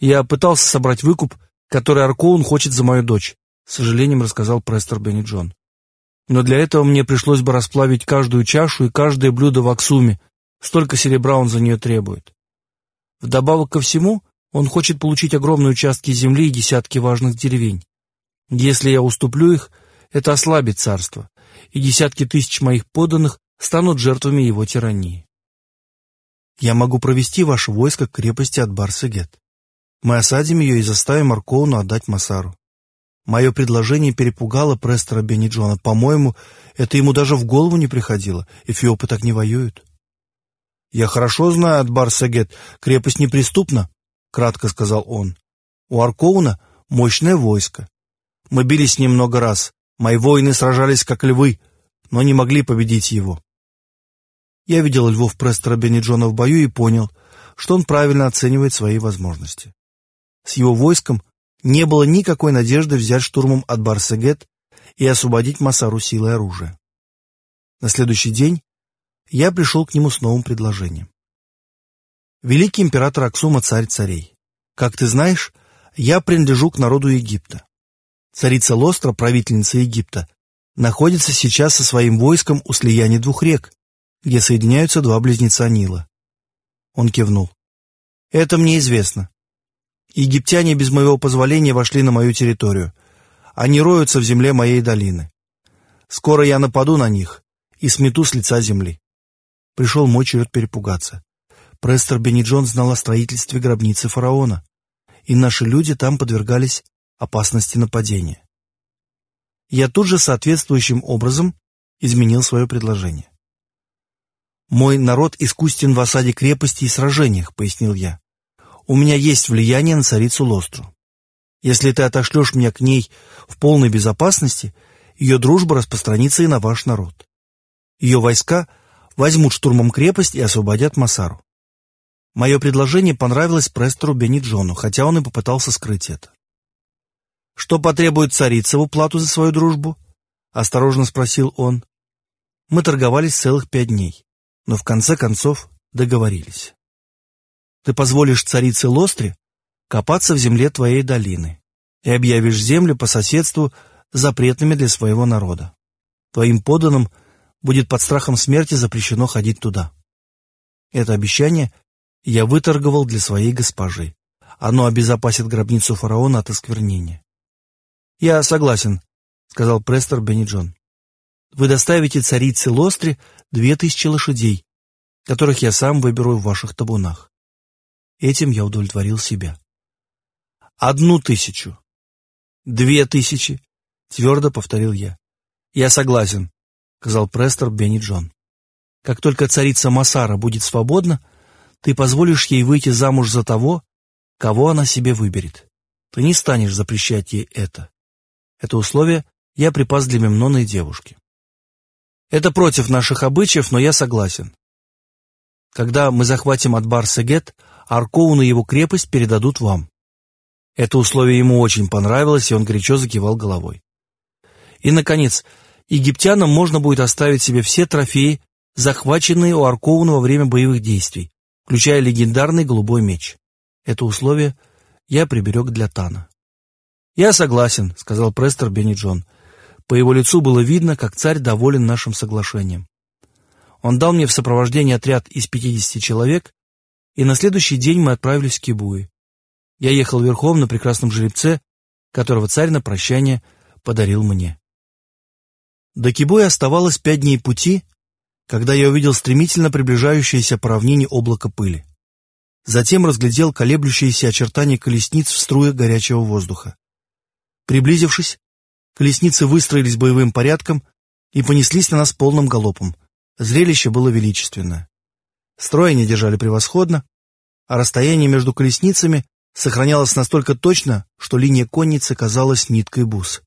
Я пытался собрать выкуп, который Аркоун хочет за мою дочь, с сожалением рассказал Престер Бенни Джон. Но для этого мне пришлось бы расплавить каждую чашу и каждое блюдо в Аксуме, столько серебра он за нее требует. Вдобавок ко всему, он хочет получить огромные участки земли и десятки важных деревень. Если я уступлю их, это ослабит царство, и десятки тысяч моих подданных станут жертвами его тирании. Я могу провести ваше войско к крепости от Барсегет. Мы осадим ее и заставим Аркоуну отдать Масару. Мое предложение перепугало Престора Бенниджона. По-моему, это ему даже в голову не приходило. Эфиопы так не воюют. «Я хорошо знаю от Барсегет. Крепость неприступна», — кратко сказал он. «У Аркоуна мощное войско. Мы бились с ним много раз. Мои воины сражались как львы, но не могли победить его. Я видел львов Престора Бенниджона в бою и понял, что он правильно оценивает свои возможности. С его войском не было никакой надежды взять штурмом от Барсегет и освободить Масару силой оружия. На следующий день я пришел к нему с новым предложением. Великий император Аксума царь царей. Как ты знаешь, я принадлежу к народу Египта. Царица Лостра, правительница Египта, находится сейчас со своим войском у слияния двух рек, где соединяются два близнеца Нила. Он кивнул. Это мне известно. Египтяне без моего позволения вошли на мою территорию. Они роются в земле моей долины. Скоро я нападу на них и смету с лица земли. Пришел мой черед перепугаться. Престор Бенниджон знал о строительстве гробницы фараона, и наши люди там подвергались опасности нападения. Я тут же соответствующим образом изменил свое предложение. «Мой народ искусен в осаде крепости и сражениях», — пояснил я. «У меня есть влияние на царицу Лостру. Если ты отошлешь меня к ней в полной безопасности, ее дружба распространится и на ваш народ. Ее войска возьмут штурмом крепость и освободят Масару. Мое предложение понравилось Престору Бенниджону, хотя он и попытался скрыть это. «Что потребует царица в уплату за свою дружбу?» — осторожно спросил он. Мы торговались целых пять дней, но в конце концов договорились. «Ты позволишь царице Лостре копаться в земле твоей долины и объявишь землю по соседству запретными для своего народа. Твоим подданным будет под страхом смерти запрещено ходить туда». Это обещание я выторговал для своей госпожи. Оно обезопасит гробницу фараона от осквернения. «Я согласен», — сказал Престор Бенниджон. «Вы доставите царице Лостре две тысячи лошадей, которых я сам выберу в ваших табунах». Этим я удовлетворил себя. «Одну тысячу». «Две тысячи», — твердо повторил я. «Я согласен», — сказал Престор Бенниджон. «Как только царица Масара будет свободна, ты позволишь ей выйти замуж за того, кого она себе выберет. Ты не станешь запрещать ей это. Это условие я припас для мемнонной девушки. Это против наших обычаев, но я согласен. Когда мы захватим от Барсегет, Аркоун и его крепость передадут вам. Это условие ему очень понравилось, и он горячо закивал головой. И, наконец, египтянам можно будет оставить себе все трофеи, захваченные у Аркоуна во время боевых действий, включая легендарный голубой меч. Это условие я приберег для Тана. «Я согласен», — сказал Престор Бенни Джон. По его лицу было видно, как царь доволен нашим соглашением. Он дал мне в сопровождении отряд из пятидесяти человек, и на следующий день мы отправились в Кибуи. Я ехал верхом на прекрасном жеребце, которого царь на прощание подарил мне. До Кибуи оставалось пять дней пути, когда я увидел стремительно приближающееся по равнине облако пыли. Затем разглядел колеблющиеся очертания колесниц в струях горячего воздуха. Приблизившись, колесницы выстроились боевым порядком и понеслись на нас полным галопом. Зрелище было величественное. Строй они держали превосходно, а расстояние между колесницами сохранялось настолько точно, что линия конницы казалась ниткой бус.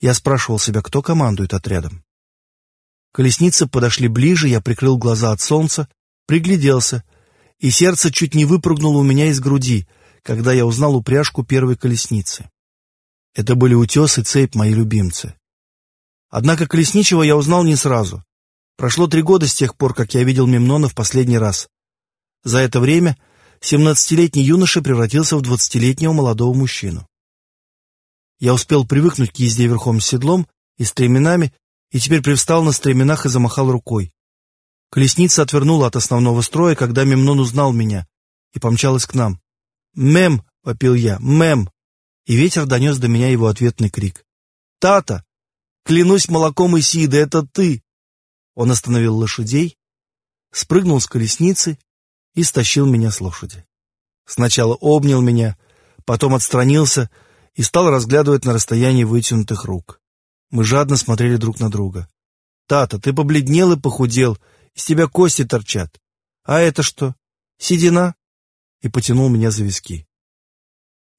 Я спрашивал себя, кто командует отрядом. Колесницы подошли ближе, я прикрыл глаза от солнца, пригляделся, и сердце чуть не выпрыгнуло у меня из груди, когда я узнал упряжку первой колесницы. Это были утес и цепь, мои любимцы. Однако Колесничего я узнал не сразу. Прошло три года с тех пор, как я видел Мемнона в последний раз. За это время семнадцатилетний юноша превратился в двадцатилетнего молодого мужчину. Я успел привыкнуть к езде верхом с седлом и стременами, и теперь привстал на стременах и замахал рукой. Колесница отвернула от основного строя, когда Мемнон узнал меня, и помчалась к нам. «Мем!» — попил я. «Мем!» И ветер донес до меня его ответный крик. «Тата! Клянусь молоком Исиды, это ты!» Он остановил лошадей, спрыгнул с колесницы и стащил меня с лошади. Сначала обнял меня, потом отстранился и стал разглядывать на расстоянии вытянутых рук. Мы жадно смотрели друг на друга. «Тата, ты побледнел и похудел, из тебя кости торчат. А это что? Седина?» И потянул меня за виски.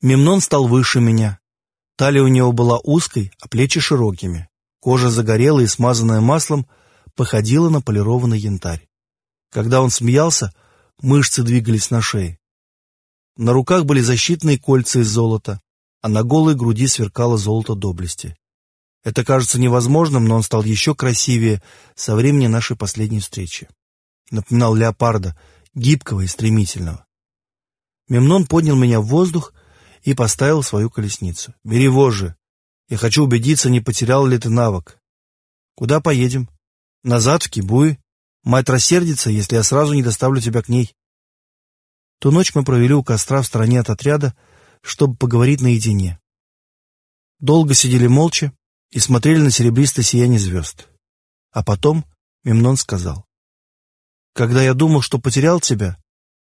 Мемнон стал выше меня. Талия у него была узкой, а плечи широкими. Кожа загорелая и смазанная маслом походила на полированный янтарь. Когда он смеялся, мышцы двигались на шее. На руках были защитные кольца из золота, а на голой груди сверкало золото доблести. Это кажется невозможным, но он стал еще красивее со времени нашей последней встречи. Напоминал леопарда, гибкого и стремительного. Мемнон поднял меня в воздух и поставил свою колесницу. «Бери вожжи. Я хочу убедиться, не потерял ли ты навык. Куда поедем? Назад, в Кибуи. Мать рассердится, если я сразу не доставлю тебя к ней». Ту ночь мы провели у костра в стороне от отряда, чтобы поговорить наедине. Долго сидели молча, и смотрели на серебристое сияние звезд. А потом Мемнон сказал. «Когда я думал, что потерял тебя,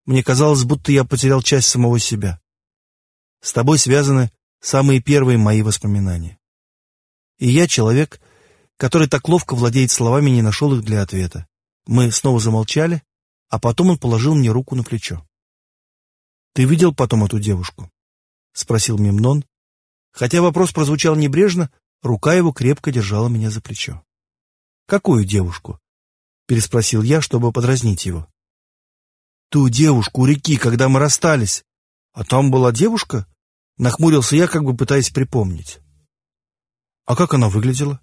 мне казалось, будто я потерял часть самого себя. С тобой связаны самые первые мои воспоминания. И я человек, который так ловко владеет словами, не нашел их для ответа. Мы снова замолчали, а потом он положил мне руку на плечо. «Ты видел потом эту девушку?» — спросил Мемнон. Хотя вопрос прозвучал небрежно, Рука его крепко держала меня за плечо. «Какую девушку?» — переспросил я, чтобы подразнить его. «Ту девушку у реки, когда мы расстались. А там была девушка?» — нахмурился я, как бы пытаясь припомнить. «А как она выглядела?»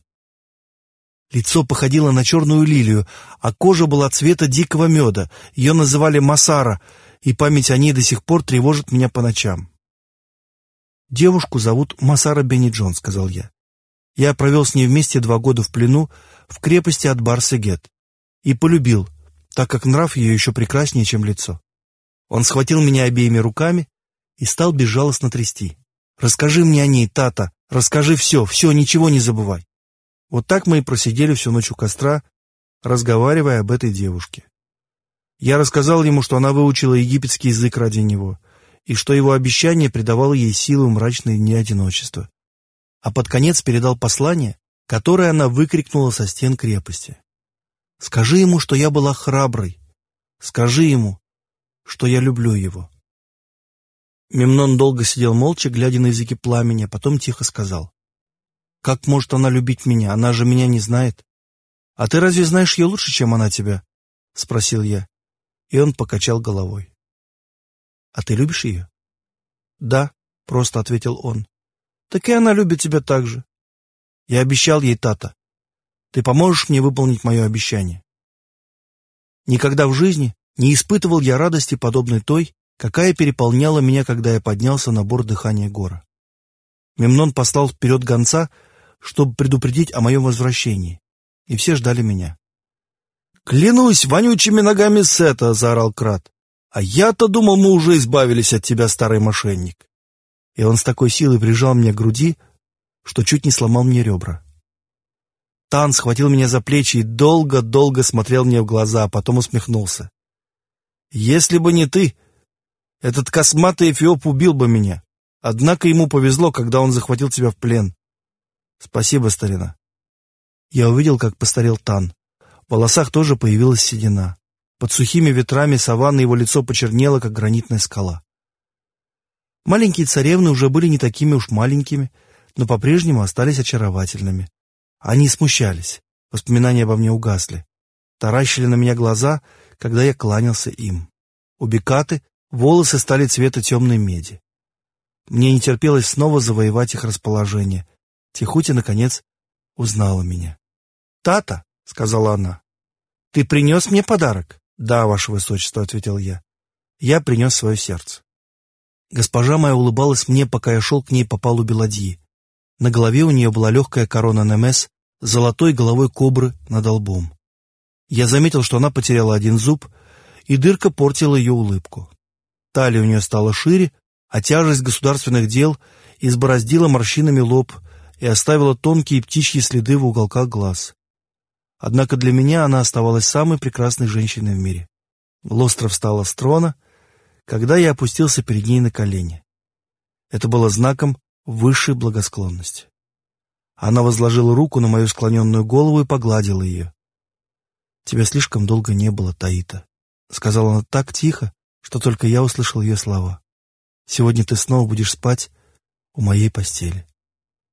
Лицо походило на черную лилию, а кожа была цвета дикого меда. Ее называли Масара, и память о ней до сих пор тревожит меня по ночам. «Девушку зовут Масара Бенни сказал я. Я провел с ней вместе два года в плену в крепости от Барсегет и полюбил, так как нрав ее еще прекраснее, чем лицо. Он схватил меня обеими руками и стал безжалостно трясти. «Расскажи мне о ней, Тата, расскажи все, все, ничего не забывай». Вот так мы и просидели всю ночь у костра, разговаривая об этой девушке. Я рассказал ему, что она выучила египетский язык ради него, и что его обещание придавало ей силу мрачной дни одиночества а под конец передал послание, которое она выкрикнула со стен крепости. «Скажи ему, что я была храброй. Скажи ему, что я люблю его». Мемнон долго сидел молча, глядя на языки пламени, а потом тихо сказал. «Как может она любить меня? Она же меня не знает». «А ты разве знаешь ее лучше, чем она тебя?» — спросил я. И он покачал головой. «А ты любишь ее?» «Да», — просто ответил он так и она любит тебя так же. Я обещал ей, Тата. Ты поможешь мне выполнить мое обещание. Никогда в жизни не испытывал я радости, подобной той, какая переполняла меня, когда я поднялся на борт дыхания гора. Мемнон послал вперед гонца, чтобы предупредить о моем возвращении, и все ждали меня. «Клянусь вонючими ногами Сета!» — заорал Крат. «А я-то думал, мы уже избавились от тебя, старый мошенник!» и он с такой силой прижал меня к груди, что чуть не сломал мне ребра. Тан схватил меня за плечи и долго-долго смотрел мне в глаза, а потом усмехнулся. «Если бы не ты, этот косматый эфиоп убил бы меня. Однако ему повезло, когда он захватил тебя в плен. Спасибо, старина». Я увидел, как постарел Тан. В волосах тоже появилась седина. Под сухими ветрами саванны его лицо почернело, как гранитная скала. Маленькие царевны уже были не такими уж маленькими, но по-прежнему остались очаровательными. Они смущались, воспоминания обо мне угасли. Таращили на меня глаза, когда я кланялся им. У Бекаты волосы стали цвета темной меди. Мне не терпелось снова завоевать их расположение. Тихути, наконец, узнала меня. «Тата», — сказала она, — «ты принес мне подарок?» «Да, ваше высочество», — ответил я. я принес свое сердце. Госпожа моя улыбалась мне, пока я шел к ней по палубе ладьи. На голове у нее была легкая корона Немес с золотой головой кобры над лбом. Я заметил, что она потеряла один зуб, и дырка портила ее улыбку. Талия у нее стала шире, а тяжесть государственных дел избороздила морщинами лоб и оставила тонкие птичьи следы в уголках глаз. Однако для меня она оставалась самой прекрасной женщиной в мире. Лостро встала с трона, когда я опустился перед ней на колени. Это было знаком высшей благосклонности. Она возложила руку на мою склоненную голову и погладила ее. «Тебя слишком долго не было, Таита», — сказала она так тихо, что только я услышал ее слова. «Сегодня ты снова будешь спать у моей постели».